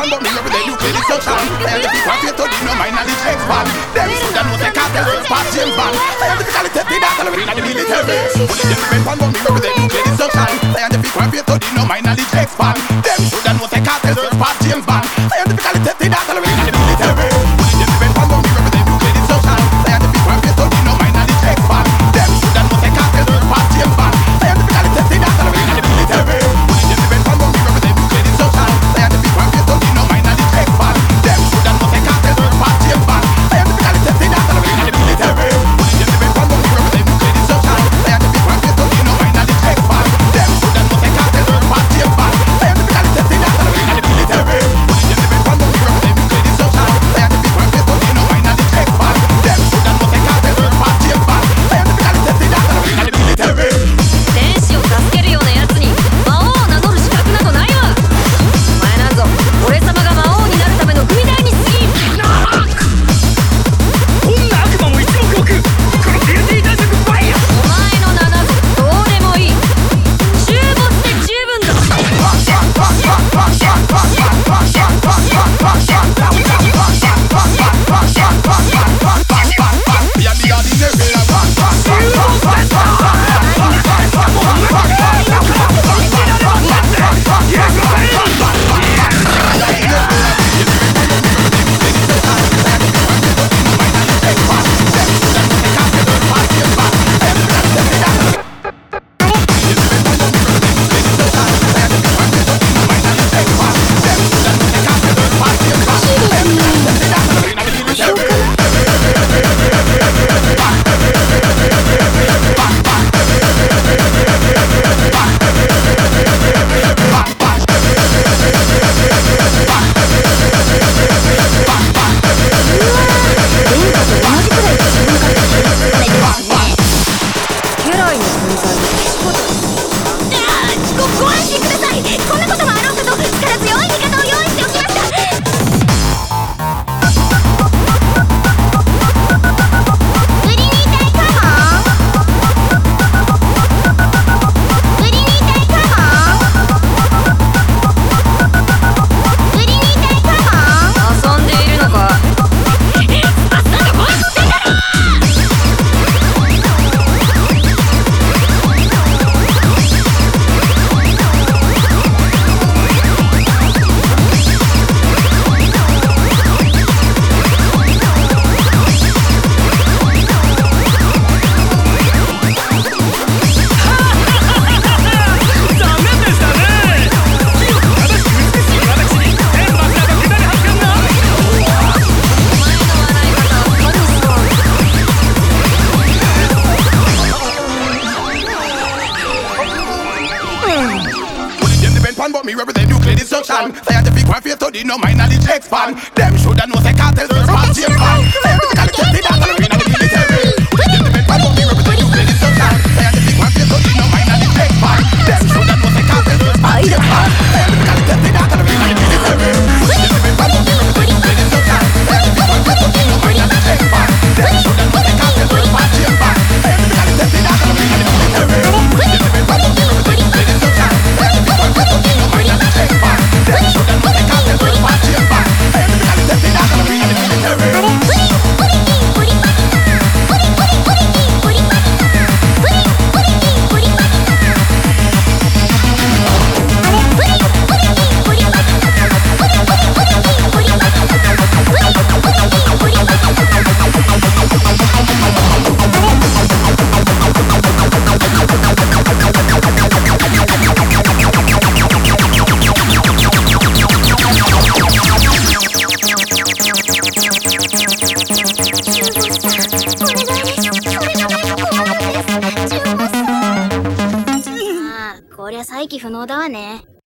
man, but me every day you play this option. Fail the people fear to give no mind knowledge heads man. Them should know they can't tell us past James man. Fail the people take me down, tell me not the military. But if them men man, but me every day you play this option. Fail the people fear to give no mind knowledge heads man. Them should know they can't tell us past James man. Fail the people take me down, tell me the military. pan, but me represent nuclear destruction. Scientific warfare to the no my knowledge expand. Them shoulda know say cartels responsible. Theoretical, just see 不能だわね。